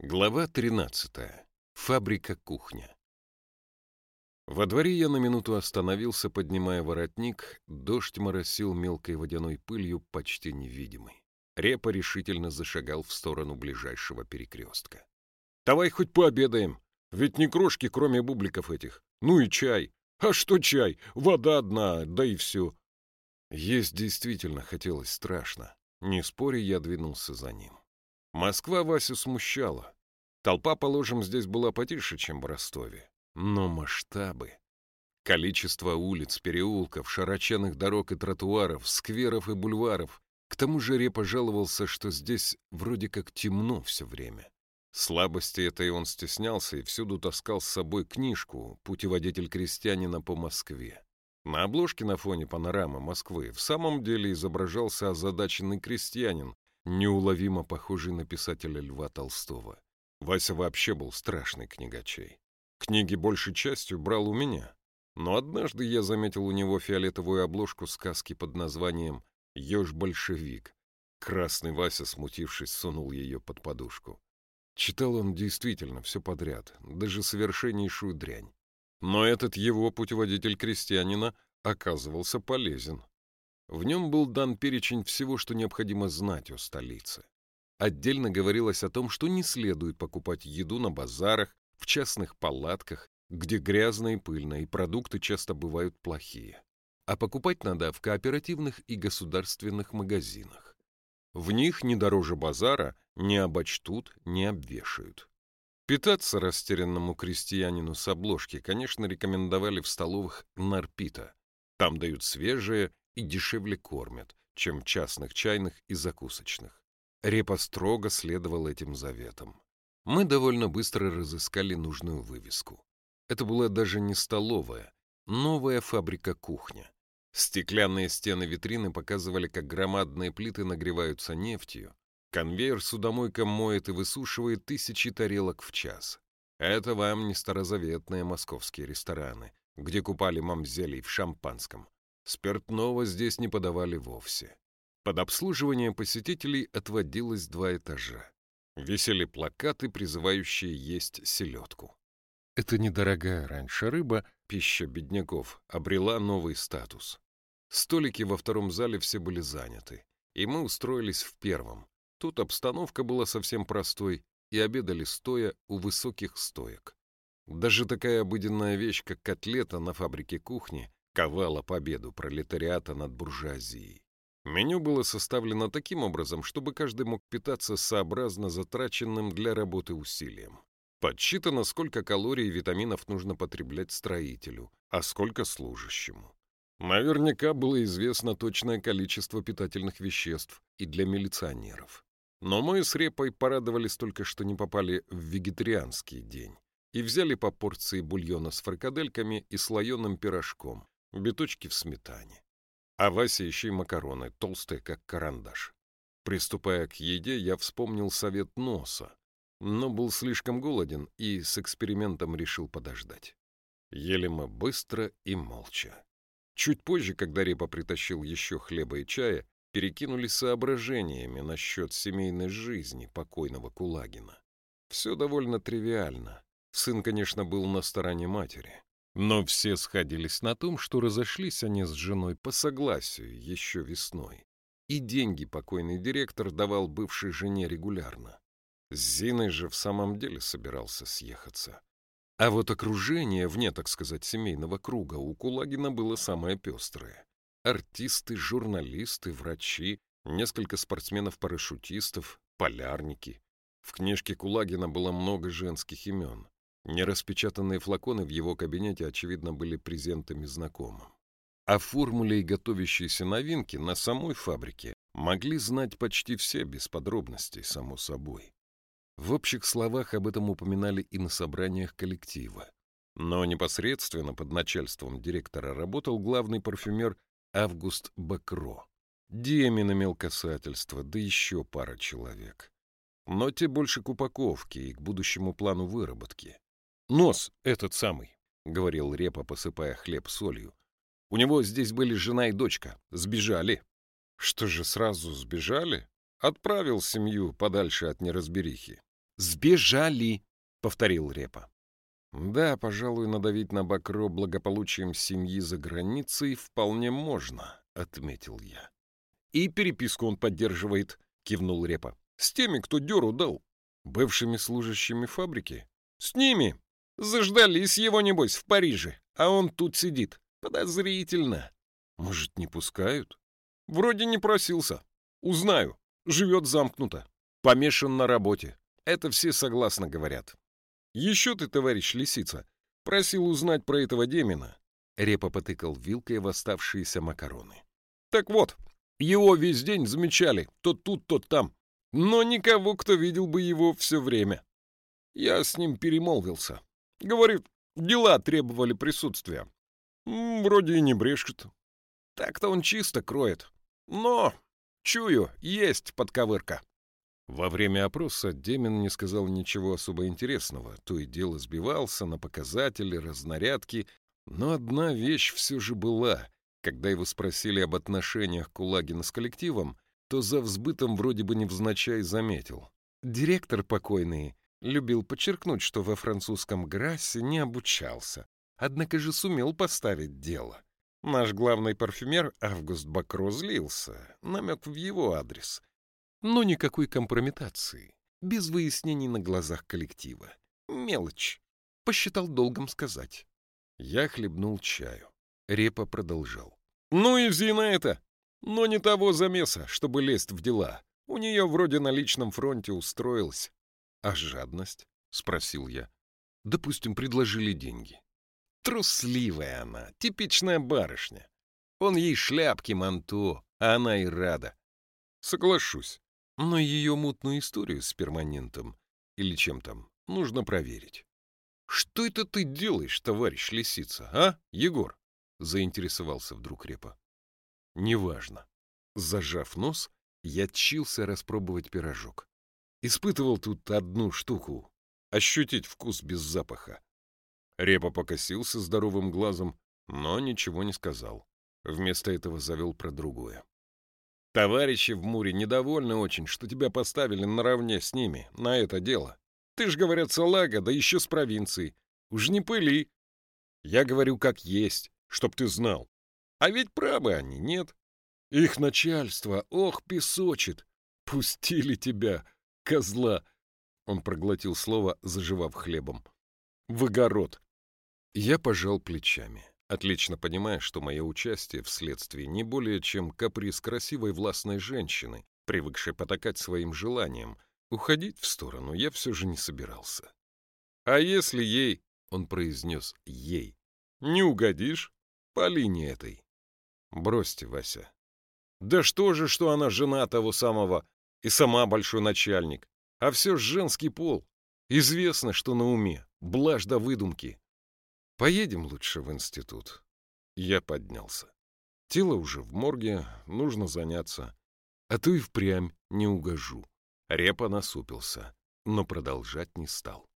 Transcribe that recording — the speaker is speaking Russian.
Глава 13. Фабрика кухня. Во дворе я на минуту остановился, поднимая воротник. Дождь моросил мелкой водяной пылью, почти невидимой. Репа решительно зашагал в сторону ближайшего перекрестка. «Давай хоть пообедаем. Ведь ни крошки, кроме бубликов этих. Ну и чай. А что чай? Вода одна, да и все». Есть действительно хотелось страшно. Не споря, я двинулся за ним. Москва Васю смущала. Толпа, положим, здесь была потише, чем в Ростове. Но масштабы... Количество улиц, переулков, широченных дорог и тротуаров, скверов и бульваров. К тому же Репа жаловался, что здесь вроде как темно все время. Слабости этой он стеснялся и всюду таскал с собой книжку «Путеводитель крестьянина по Москве». На обложке на фоне панорамы Москвы в самом деле изображался озадаченный крестьянин, неуловимо похожий на писателя Льва Толстого. Вася вообще был страшный книгачей. Книги большей частью брал у меня. Но однажды я заметил у него фиолетовую обложку сказки под названием «Еж-большевик». Красный Вася, смутившись, сунул ее под подушку. Читал он действительно все подряд, даже совершеннейшую дрянь. Но этот его путеводитель крестьянина оказывался полезен. В нем был дан перечень всего, что необходимо знать о столице. Отдельно говорилось о том, что не следует покупать еду на базарах, в частных палатках, где грязно и пыльно, и продукты часто бывают плохие. А покупать надо в кооперативных и государственных магазинах. В них не дороже базара не обочтут, не обвешают. Питаться растерянному крестьянину с обложки, конечно, рекомендовали в столовых Нарпита. Там дают свежее и дешевле кормят, чем частных чайных и закусочных. Репа строго следовал этим заветам. Мы довольно быстро разыскали нужную вывеску. Это была даже не столовая, новая фабрика-кухня. Стеклянные стены витрины показывали, как громадные плиты нагреваются нефтью. Конвейер судомойка моет и высушивает тысячи тарелок в час. Это вам не старозаветные московские рестораны, где купали мамзелей в шампанском. Спиртного здесь не подавали вовсе. Под обслуживание посетителей отводилось два этажа. Висели плакаты, призывающие есть селедку. Эта недорогая раньше рыба, пища бедняков, обрела новый статус. Столики во втором зале все были заняты, и мы устроились в первом. Тут обстановка была совсем простой, и обедали стоя у высоких стоек. Даже такая обыденная вещь, как котлета на фабрике кухни, ковала победу пролетариата над буржуазией. Меню было составлено таким образом, чтобы каждый мог питаться сообразно затраченным для работы усилием. Подсчитано, сколько калорий и витаминов нужно потреблять строителю, а сколько служащему. Наверняка было известно точное количество питательных веществ и для милиционеров. Но мы с Репой порадовались только, что не попали в вегетарианский день и взяли по порции бульона с фрикадельками и слоеным пирожком, биточки в сметане. А Вася еще и макароны, толстые, как карандаш. Приступая к еде, я вспомнил совет носа, но был слишком голоден и с экспериментом решил подождать. Ели мы быстро и молча. Чуть позже, когда Репа притащил еще хлеба и чая, перекинулись соображениями насчет семейной жизни покойного Кулагина. Все довольно тривиально. Сын, конечно, был на стороне матери. Но все сходились на том, что разошлись они с женой по согласию еще весной. И деньги покойный директор давал бывшей жене регулярно. С Зиной же в самом деле собирался съехаться. А вот окружение, вне, так сказать, семейного круга, у Кулагина было самое пестрое. Артисты, журналисты, врачи, несколько спортсменов-парашютистов, полярники. В книжке Кулагина было много женских имен. Нераспечатанные флаконы в его кабинете, очевидно, были презентами знакомым. О формуле и готовящейся новинки на самой фабрике могли знать почти все, без подробностей, само собой. В общих словах об этом упоминали и на собраниях коллектива. Но непосредственно под начальством директора работал главный парфюмер Август Бакро. Демин имел касательство, да еще пара человек. Но те больше к упаковке и к будущему плану выработки. Нос этот самый, — говорил Репа, посыпая хлеб солью. У него здесь были жена и дочка. Сбежали. Что же, сразу сбежали? Отправил семью подальше от неразберихи. «Сбежали», — повторил Репа. Да, пожалуй, надавить на Бакро благополучием семьи за границей вполне можно, отметил я. И переписку он поддерживает, кивнул Репа. С теми, кто дёру дал. Бывшими служащими фабрики? С ними. Заждались его, небось, в Париже, а он тут сидит. Подозрительно. Может, не пускают? Вроде не просился. Узнаю. Живет замкнуто. Помешан на работе. Это все согласно говорят. Еще ты, товарищ Лисица, просил узнать про этого Демина. Репа потыкал вилкой в оставшиеся макароны. Так вот, его весь день замечали, то тут, то там. Но никого, кто видел бы его все время. Я с ним перемолвился. Говорит, дела требовали присутствия. Вроде и не брешет. Так-то он чисто кроет. Но, чую, есть подковырка. Во время опроса Демин не сказал ничего особо интересного, то и дело сбивался на показатели, разнарядки, но одна вещь все же была. Когда его спросили об отношениях Кулагина с коллективом, то за взбытом вроде бы невзначай заметил. Директор покойный любил подчеркнуть, что во французском Грассе не обучался, однако же сумел поставить дело. Наш главный парфюмер Август Бакро злился, намек в его адрес — но никакой компрометации, без выяснений на глазах коллектива. Мелочь. Посчитал долгом сказать. Я хлебнул чаю. Репа продолжал. «Ну и Зина это! Но не того замеса, чтобы лезть в дела. У нее вроде на личном фронте устроилась. А жадность?» — спросил я. «Допустим, предложили деньги». Трусливая она, типичная барышня. Он ей шляпки, манто, а она и рада. Соглашусь. Но ее мутную историю с перманентом или чем там нужно проверить. «Что это ты делаешь, товарищ Лисица, а, Егор?» — заинтересовался вдруг Репа. «Неважно». Зажав нос, я чился распробовать пирожок. Испытывал тут одну штуку — ощутить вкус без запаха. Репа покосился здоровым глазом, но ничего не сказал. Вместо этого завел про другое. Товарищи в Муре недовольны очень, что тебя поставили наравне с ними на это дело. Ты ж, говорят, салага, да еще с провинции. Уж не пыли. Я говорю, как есть, чтоб ты знал. А ведь правы они, нет? Их начальство, ох, песочит. Пустили тебя, козла. Он проглотил слово, заживав хлебом. В огород. Я пожал плечами отлично понимая, что мое участие в следствии не более чем каприз красивой властной женщины, привыкшей потакать своим желаниям. Уходить в сторону я все же не собирался. «А если ей, — он произнес ей, — не угодишь по линии этой?» «Бросьте, Вася». «Да что же, что она жена того самого и сама большой начальник, а все женский пол. Известно, что на уме, блажь до выдумки. Поедем лучше в институт. Я поднялся. Тело уже в морге, нужно заняться. А то и впрямь не угожу. Репа насупился, но продолжать не стал.